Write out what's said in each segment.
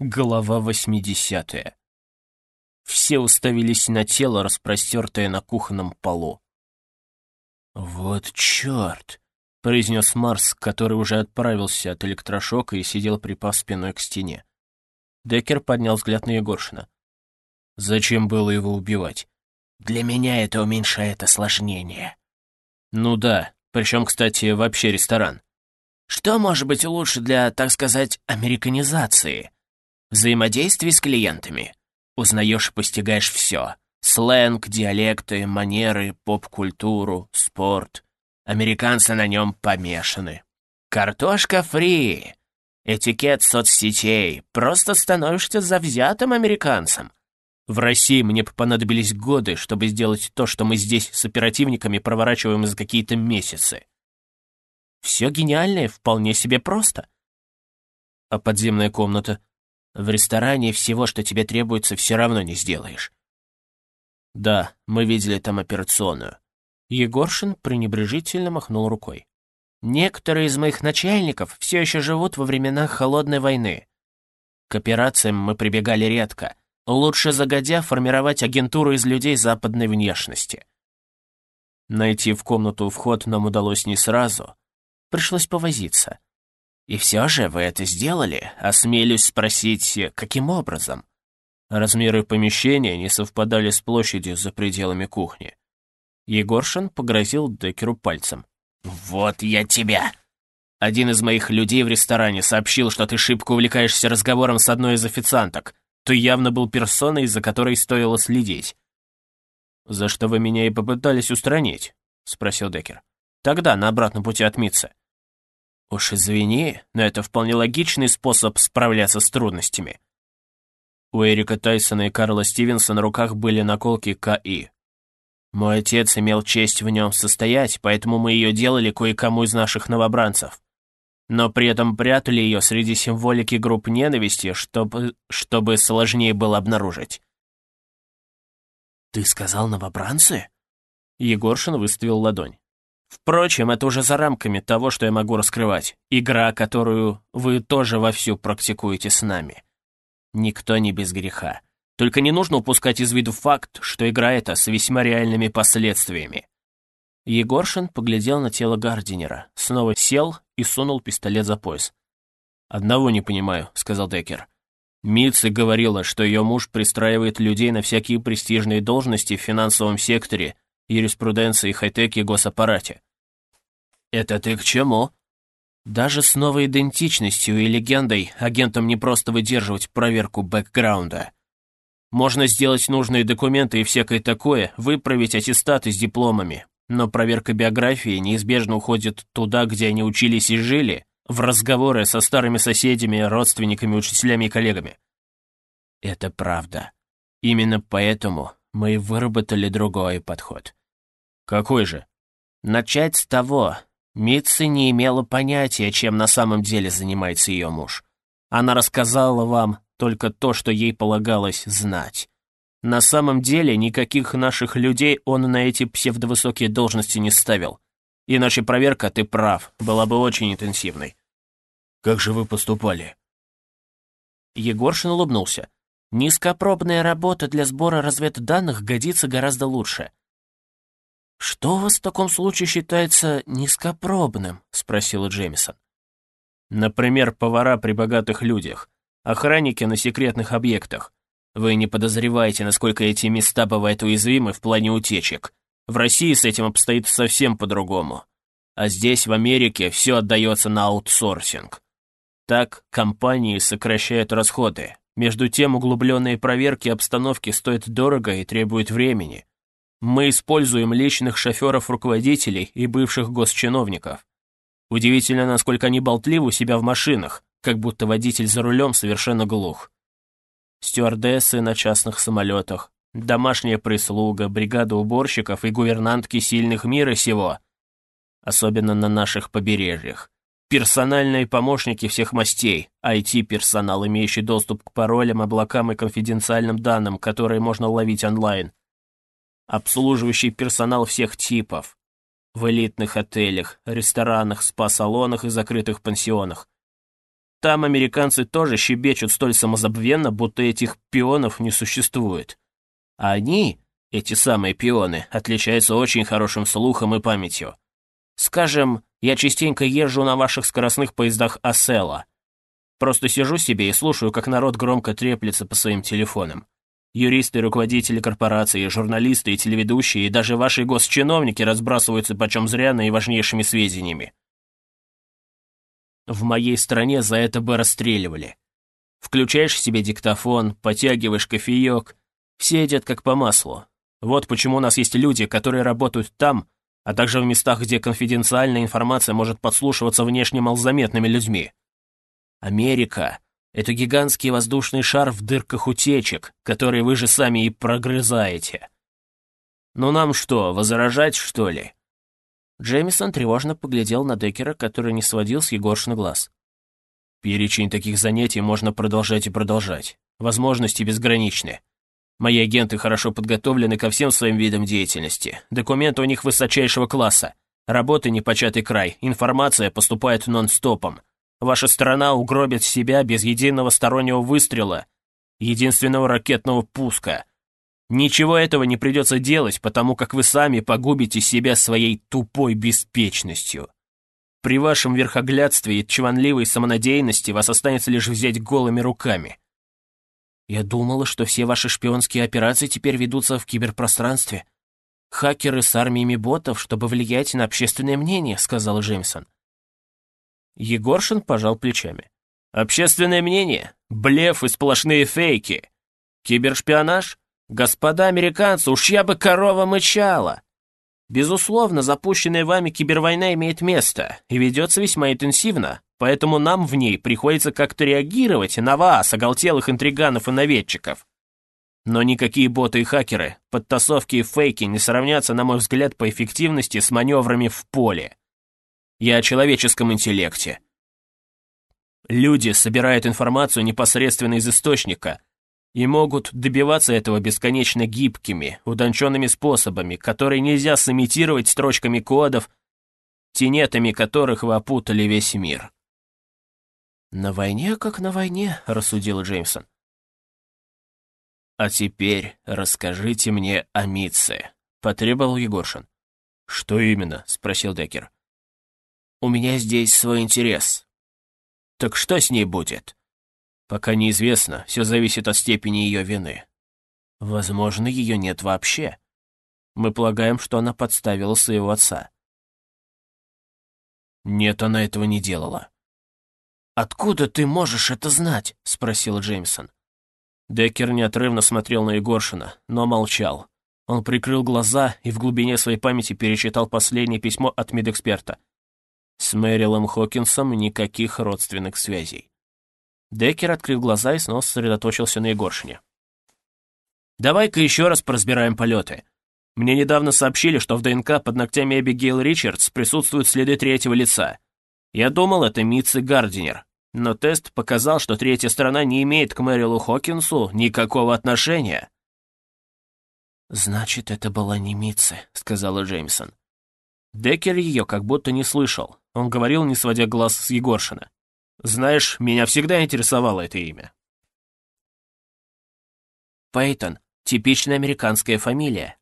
Глава 80. Все уставились на тело, распростертое на кухонном полу. «Вот черт!» — произнес Марс, который уже отправился от электрошока и сидел припав спиной к стене. Деккер поднял взгляд на Егоршина. «Зачем было его убивать?» «Для меня это уменьшает осложнение». «Ну да, причем, кстати, вообще ресторан». «Что может быть лучше для, так сказать, американизации?» Взаимодействие с клиентами. Узнаешь и постигаешь все. Сленг, диалекты, манеры, поп-культуру, спорт. Американцы на нем помешаны. Картошка фри. Этикет соцсетей. Просто становишься завзятым американцем. В России мне понадобились годы, чтобы сделать то, что мы здесь с оперативниками проворачиваем за какие-то месяцы. Все гениальное вполне себе просто. А подземная комната? В ресторане всего, что тебе требуется, все равно не сделаешь. Да, мы видели там операционную. Егоршин пренебрежительно махнул рукой. Некоторые из моих начальников все еще живут во временах холодной войны. К операциям мы прибегали редко. Лучше загодя формировать агентуру из людей западной внешности. Найти в комнату вход нам удалось не сразу. Пришлось повозиться. И все же вы это сделали? Осмелюсь спросить, каким образом? Размеры помещения не совпадали с площадью за пределами кухни. Егоршин погрозил Декеру пальцем. «Вот я тебя!» Один из моих людей в ресторане сообщил, что ты шибко увлекаешься разговором с одной из официанток. Ты явно был персоной, за которой стоило следить. «За что вы меня и попытались устранить?» — спросил Декер. «Тогда, на обратном пути от Митца. Уж извини, но это вполне логичный способ справляться с трудностями. У Эрика Тайсона и Карла Стивенса на руках были наколки КИ. Мой отец имел честь в нем состоять, поэтому мы ее делали кое-кому из наших новобранцев. Но при этом прятали ее среди символики групп ненависти, чтобы, чтобы сложнее было обнаружить. «Ты сказал новобранцы?» Егоршин выставил ладонь. Впрочем, это уже за рамками того, что я могу раскрывать. Игра, которую вы тоже вовсю практикуете с нами. Никто не без греха. Только не нужно упускать из виду факт, что игра эта с весьма реальными последствиями. Егоршин поглядел на тело Гардинера, снова сел и сунул пистолет за пояс. «Одного не понимаю», — сказал Деккер. Митси говорила, что ее муж пристраивает людей на всякие престижные должности в финансовом секторе юриспруденции, хай-теке, госаппарате. Это ты к чему? Даже с новой идентичностью и легендой агентам не просто выдерживать проверку бэкграунда. Можно сделать нужные документы и всякое такое, выправить аттестаты с дипломами, но проверка биографии неизбежно уходит туда, где они учились и жили, в разговоры со старыми соседями, родственниками, учителями и коллегами. Это правда. Именно поэтому мы выработали другой подход. Какой же? Начать с того. Митси не имела понятия, чем на самом деле занимается ее муж. Она рассказала вам только то, что ей полагалось знать. На самом деле никаких наших людей он на эти псевдовысокие должности не ставил. Иначе проверка, ты прав, была бы очень интенсивной. Как же вы поступали? Егоршин улыбнулся. Низкопробная работа для сбора разведданных годится гораздо лучше. «Что у вас в таком случае считается низкопробным?» — спросила Джеймисон. «Например, повара при богатых людях, охранники на секретных объектах. Вы не подозреваете, насколько эти места бывают уязвимы в плане утечек. В России с этим обстоит совсем по-другому. А здесь, в Америке, все отдается на аутсорсинг. Так компании сокращают расходы. Между тем, углубленные проверки обстановки стоят дорого и требуют времени. Мы используем личных шоферов-руководителей и бывших госчиновников. Удивительно, насколько они болтливы у себя в машинах, как будто водитель за рулем совершенно глух. Стюардессы на частных самолетах, домашняя прислуга, бригада уборщиков и гувернантки сильных мира сего, особенно на наших побережьях. Персональные помощники всех мастей, IT-персонал, имеющий доступ к паролям, облакам и конфиденциальным данным, которые можно ловить онлайн, обслуживающий персонал всех типов, в элитных отелях, ресторанах, спа-салонах и закрытых пансионах. Там американцы тоже щебечут столь самозабвенно, будто этих пионов не существует. А они, эти самые пионы, отличаются очень хорошим слухом и памятью. Скажем, я частенько езжу на ваших скоростных поездах Асела. Просто сижу себе и слушаю, как народ громко треплется по своим телефонам. Юристы, руководители корпораций, журналисты и телеведущие, и даже ваши госчиновники разбрасываются почем зря наиважнейшими сведениями. В моей стране за это бы расстреливали. Включаешь себе диктофон, потягиваешь кофеек, все едят как по маслу. Вот почему у нас есть люди, которые работают там, а также в местах, где конфиденциальная информация может подслушиваться внешне малозаметными людьми. Америка — это гигантский воздушный шар в дырках утечек, которые вы же сами и прогрызаете. Ну нам что, возражать, что ли? Джеймисон тревожно поглядел на Деккера, который не сводил с Егоршина глаз. Перечень таких занятий можно продолжать и продолжать. Возможности безграничны. Мои агенты хорошо подготовлены ко всем своим видам деятельности. Документы у них высочайшего класса. Работы непочатый край. Информация поступает нон-стопом. Ваша страна угробит себя без единого стороннего выстрела, единственного ракетного пуска. Ничего этого не придется делать, потому как вы сами погубите себя своей тупой беспечностью. При вашем верхоглядстве и чванливой самонадеянности вас останется лишь взять голыми руками. Я думала, что все ваши шпионские операции теперь ведутся в киберпространстве. Хакеры с армиями ботов, чтобы влиять на общественное мнение, сказал Джеймсон. Егоршин пожал плечами. Общественное мнение? Блеф и сплошные фейки. Кибершпионаж? «Господа американцы, уж я бы корова мычала!» Безусловно, запущенная вами кибервойна имеет место и ведется весьма интенсивно, поэтому нам в ней приходится как-то реагировать на вас, оголтелых интриганов и наведчиков. Но никакие боты и хакеры, подтасовки и фейки не сравнятся, на мой взгляд, по эффективности с маневрами в поле. Я о человеческом интеллекте. Люди собирают информацию непосредственно из источника, и могут добиваться этого бесконечно гибкими, утонченными способами, которые нельзя сымитировать строчками кодов, тенетами которых вы опутали весь мир. «На войне, как на войне», — рассудил Джеймсон. «А теперь расскажите мне о Митце», — потребовал Егоршин. «Что именно?» — спросил Деккер. «У меня здесь свой интерес». «Так что с ней будет?» Пока неизвестно, все зависит от степени ее вины. Возможно, ее нет вообще. Мы полагаем, что она подставила своего отца. Нет, она этого не делала. «Откуда ты можешь это знать?» — спросил Джеймсон. Деккер неотрывно смотрел на Егоршина, но молчал. Он прикрыл глаза и в глубине своей памяти перечитал последнее письмо от медэксперта. С Мэрилом Хокинсом никаких родственных связей. Деккер открыл глаза и снова сосредоточился на Егоршине. «Давай-ка еще раз поразбираем полеты. Мне недавно сообщили, что в ДНК под ногтями Эбигейл Ричардс присутствуют следы третьего лица. Я думал, это Митцы Гардинер, но тест показал, что третья сторона не имеет к Мэрилу Хокинсу никакого отношения». «Значит, это была не Митцы», — сказала Джеймсон. Деккер ее как будто не слышал. Он говорил, не сводя глаз с Егоршина. Знаешь, меня всегда интересовало это имя. Пейтон — типичная американская фамилия.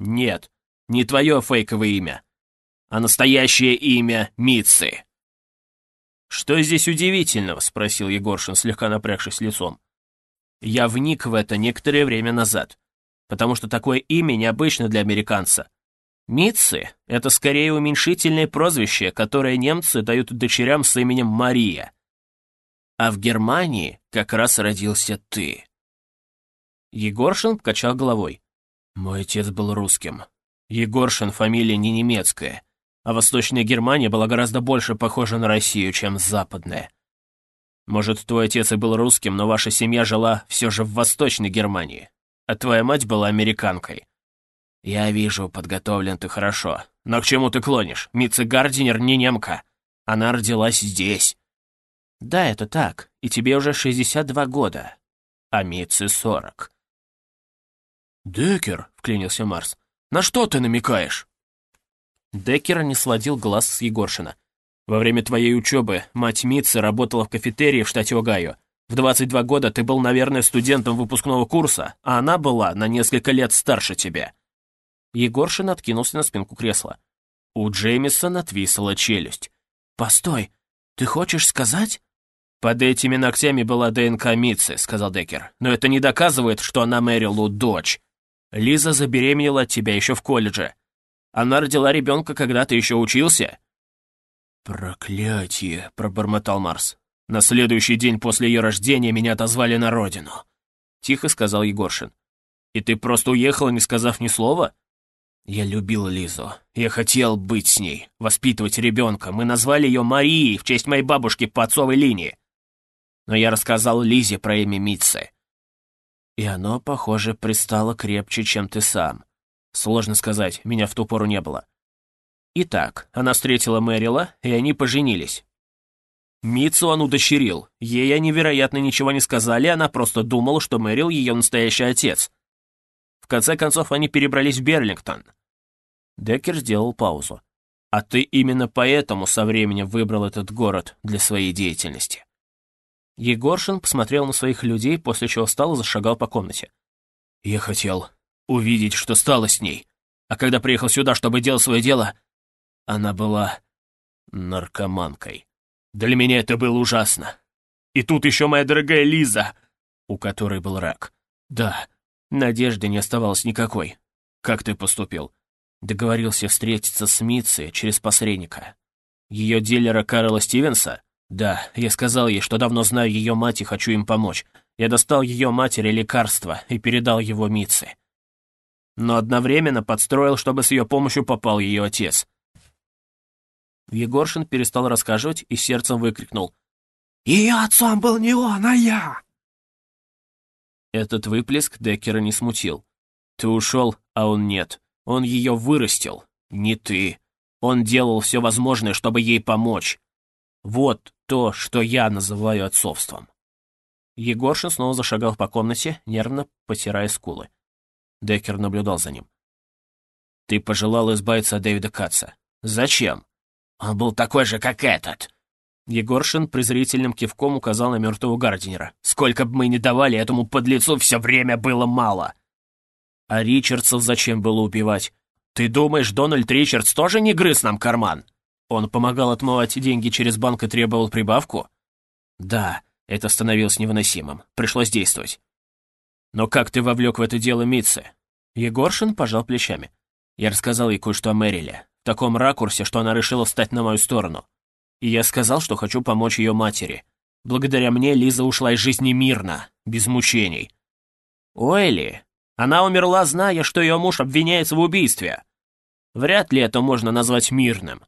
Нет, не твое фейковое имя, а настоящее имя Митцы. «Что здесь удивительного?» — спросил Егоршин, слегка напрягшись лицом. «Я вник в это некоторое время назад, потому что такое имя необычно для американца. Митцы — это скорее уменьшительное прозвище, которое немцы дают дочерям с именем Мария. А в Германии как раз родился ты. Егоршин покачал головой. Мой отец был русским. Егоршин — фамилия не немецкая, а Восточная Германия была гораздо больше похожа на Россию, чем Западная. Может, твой отец и был русским, но ваша семья жила все же в Восточной Германии, а твоя мать была американкой. «Я вижу, подготовлен ты хорошо. Но к чему ты клонишь? Митца Гардинер не немка. Она родилась здесь». «Да, это так. И тебе уже 62 года. А Митце 40». «Деккер», — вклинился Марс, — «на что ты намекаешь?» Деккер не сводил глаз с Егоршина. Во время твоей учебы мать Митцы работала в кафетерии в штате Огайо. В 22 года ты был, наверное, студентом выпускного курса, а она была на несколько лет старше тебя». Егоршин откинулся на спинку кресла. У Джеймисона отвисла челюсть. «Постой, ты хочешь сказать?» «Под этими ногтями была ДНК Митцы», — сказал Деккер. «Но это не доказывает, что она Мэрилу дочь. Лиза забеременела от тебя еще в колледже. Она родила ребенка, когда ты еще учился?» «Проклятие!» — пробормотал Марс. «На следующий день после ее рождения меня отозвали на родину», — тихо сказал Егоршин. «И ты просто уехал, не сказав ни слова?» «Я любил Лизу. Я хотел быть с ней, воспитывать ребенка. Мы назвали ее Марией в честь моей бабушки по отцовой линии но я рассказал Лизе про имя Митцы. И оно, похоже, пристало крепче, чем ты сам. Сложно сказать, меня в ту пору не было. Итак, она встретила Мэрила, и они поженились. Митцу он удочерил. Ей они, вероятно, ничего не сказали, она просто думала, что Мэрил ее настоящий отец. В конце концов, они перебрались в Берлингтон. Деккер сделал паузу. А ты именно поэтому со временем выбрал этот город для своей деятельности. Егоршин посмотрел на своих людей, после чего встал и зашагал по комнате. «Я хотел увидеть, что стало с ней. А когда приехал сюда, чтобы делать свое дело, она была наркоманкой. Для меня это было ужасно. И тут еще моя дорогая Лиза, у которой был рак. Да, надежды не оставалось никакой. Как ты поступил? Договорился встретиться с Митцей через посредника. Ее дилера Карла Стивенса? Да, я сказал ей, что давно знаю ее мать и хочу им помочь. Я достал ее матери лекарство и передал его Митце. Но одновременно подстроил, чтобы с ее помощью попал ее отец. Егоршин перестал рассказывать и сердцем выкрикнул. «Ее отцом был не он, а я!» Этот выплеск Деккера не смутил. Ты ушел, а он нет. Он ее вырастил, не ты. Он делал все возможное, чтобы ей помочь. Вот то, что я называю отцовством. Егоршин снова зашагал по комнате, нервно потирая скулы. Деккер наблюдал за ним. «Ты пожелал избавиться от Дэвида Катца. Зачем? Он был такой же, как этот!» Егоршин презрительным кивком указал на мертвого Гардинера. «Сколько бы мы ни давали этому подлецу, все время было мало!» «А Ричардсов зачем было убивать? Ты думаешь, Дональд Ричардс тоже не грыз нам карман?» Он помогал отмывать деньги через банк и требовал прибавку? Да, это становилось невыносимым. Пришлось действовать. Но как ты вовлек в это дело Митце? Егоршин пожал плечами. Я рассказал ей кое-что о Мэриле. В таком ракурсе, что она решила встать на мою сторону. И я сказал, что хочу помочь ее матери. Благодаря мне Лиза ушла из жизни мирно, без мучений. Ойли, она умерла, зная, что ее муж обвиняется в убийстве. Вряд ли это можно назвать мирным.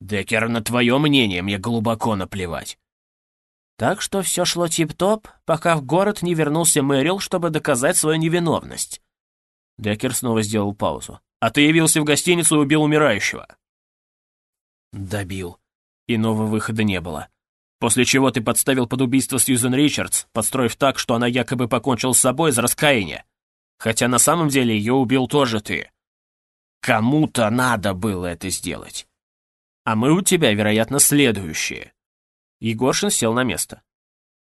Деккер, на твое мнение мне глубоко наплевать. Так что все шло тип-топ, пока в город не вернулся Мэрил, чтобы доказать свою невиновность. Деккер снова сделал паузу. «А ты явился в гостиницу и убил умирающего». «Добил. Иного выхода не было. После чего ты подставил под убийство Сьюзен Ричардс, подстроив так, что она якобы покончила с собой из раскаяния. Хотя на самом деле ее убил тоже ты. Кому-то надо было это сделать. А мы у тебя, вероятно, следующие». Егоршин сел на место.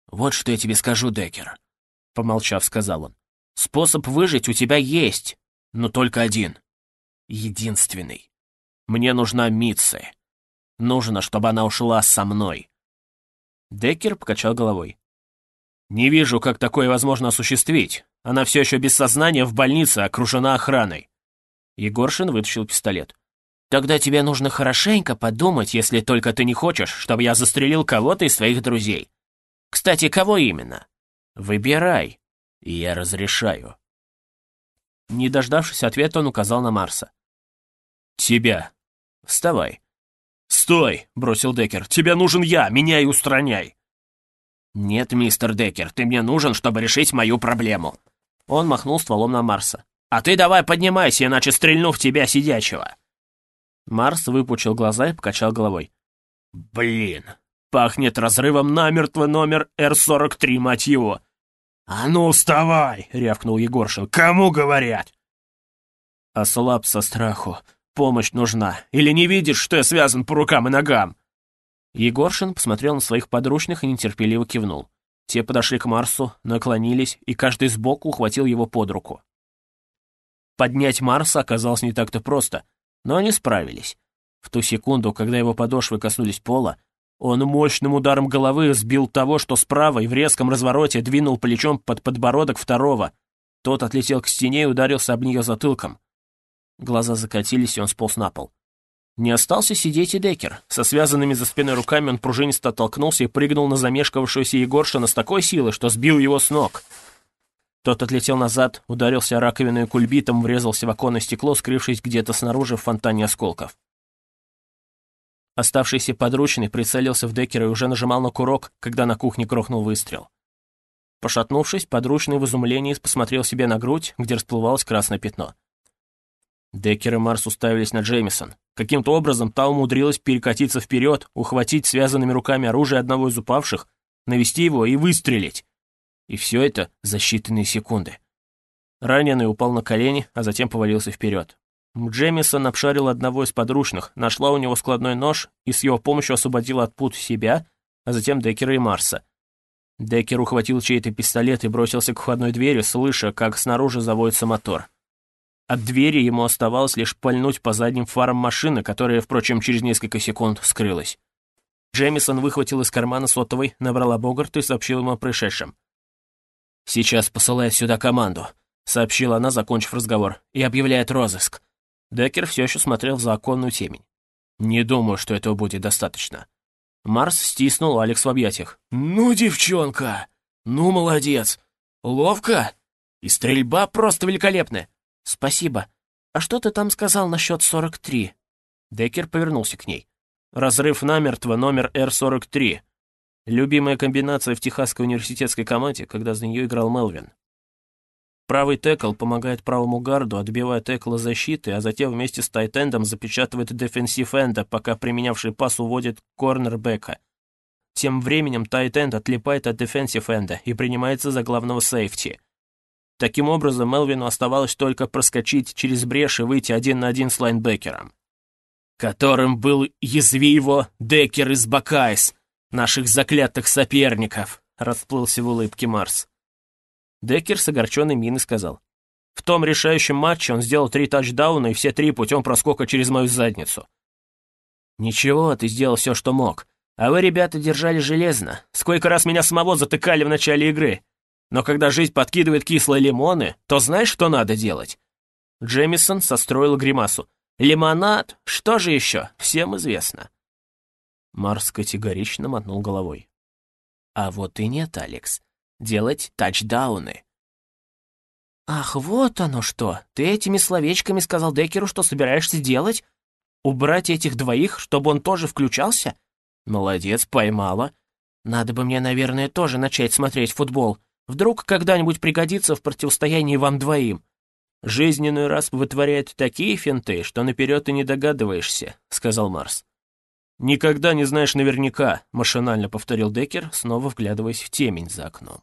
«Вот что я тебе скажу, Деккер», — помолчав, сказал он. «Способ выжить у тебя есть, но только один. Единственный. Мне нужна Митце. Нужно, чтобы она ушла со мной». Деккер покачал головой. «Не вижу, как такое возможно осуществить. Она все еще без сознания в больнице, окружена охраной». Егоршин вытащил пистолет. Тогда тебе нужно хорошенько подумать, если только ты не хочешь, чтобы я застрелил кого-то из своих друзей. Кстати, кого именно? Выбирай, и я разрешаю. Не дождавшись ответа, он указал на Марса. «Тебя. Вставай». «Стой!» — бросил Деккер. «Тебе нужен я! Меня и устраняй!» «Нет, мистер Деккер, ты мне нужен, чтобы решить мою проблему». Он махнул стволом на Марса. «А ты давай поднимайся, иначе стрельну в тебя сидячего». Марс выпучил глаза и покачал головой. «Блин, пахнет разрывом намертво номер Р-43, мать его!» «А ну, вставай!» — рявкнул Егоршин. «Кому говорят?» «Ослаб со страху, помощь нужна? Или не видишь, что я связан по рукам и ногам?» Егоршин посмотрел на своих подручных и нетерпеливо кивнул. Те подошли к Марсу, наклонились, и каждый сбоку ухватил его под руку. Поднять Марса оказалось не так-то просто, но они справились. В ту секунду, когда его подошвы коснулись пола, он мощным ударом головы сбил того, что справа, и в резком развороте двинул плечом под подбородок второго. Тот отлетел к стене и ударился об нее затылком. Глаза закатились, и он сполз на пол. Не остался сидеть и Декер. Со связанными за спиной руками он пружинисто оттолкнулся и прыгнул на замешкавшегося Егоршина с такой силой, что сбил его с ног. Тот отлетел назад, ударился о раковину и кульбитом, врезался в оконное стекло, скрывшись где-то снаружи в фонтане осколков. Оставшийся подручный прицелился в Деккера и уже нажимал на курок, когда на кухне грохнул выстрел. Пошатнувшись, подручный в изумлении посмотрел себе на грудь, где расплывалось красное пятно. Деккер и Марс уставились на Джеймисон. Каким-то образом та умудрилась перекатиться вперед, ухватить связанными руками оружие одного из упавших, навести его и выстрелить. И все это за считанные секунды. Раненый упал на колени, а затем повалился вперед. Джемисон обшарил одного из подручных, нашла у него складной нож и с его помощью освободила от пут себя, а затем Деккера и Марса. Деккер ухватил чей-то пистолет и бросился к входной двери, слыша, как снаружи заводится мотор. От двери ему оставалось лишь пальнуть по задним фарам машины, которая, впрочем, через несколько секунд скрылась. Джемисон выхватил из кармана сотовый, набрала Богарт и сообщил ему о происшедшем. «Сейчас посылает сюда команду», — сообщила она, закончив разговор, — «и объявляет розыск». Деккер все еще смотрел в законную темень. «Не думаю, что этого будет достаточно». Марс стиснул Алекс в объятиях. «Ну, девчонка! Ну, молодец! Ловко! И стрельба просто великолепная! «Спасибо. А что ты там сказал насчет 43?» Деккер повернулся к ней. «Разрыв намертво, номер Р-43. Любимая комбинация в Техасской университетской команде, когда за нее играл Мелвин. Правый текл помогает правому гарду, отбивая текла защиты, а затем вместе с тайтендом запечатывает defensive end а, пока применявший пас уводит корнербека. Тем временем тайтенд отлипает от defensive end а и принимается за главного сейфти. Таким образом, Мелвину оставалось только проскочить через брешь и выйти один на один с лайнбекером. Которым был, язви его, Деккер из Buckeyes, наших заклятых соперников, расплылся в улыбке Марс. Деккер с огорченной миной сказал. В том решающем матче он сделал три тачдауна и все три путем проскока через мою задницу. Ничего, ты сделал все, что мог. А вы, ребята, держали железно. Сколько раз меня самого затыкали в начале игры. Но когда жизнь подкидывает кислые лимоны, то знаешь, что надо делать?» Джемисон состроил гримасу. «Лимонад? Что же еще? Всем известно». Марс категорично мотнул головой. «А вот и нет, Алекс. Делать тачдауны». «Ах, вот оно что! Ты этими словечками сказал Деккеру, что собираешься делать? Убрать этих двоих, чтобы он тоже включался? Молодец, поймала. Надо бы мне, наверное, тоже начать смотреть футбол. Вдруг когда-нибудь пригодится в противостоянии вам двоим. Жизненный раз вытворяет такие финты, что наперед и не догадываешься», — сказал Марс. «Никогда не знаешь наверняка», — машинально повторил Деккер, снова вглядываясь в темень за окном.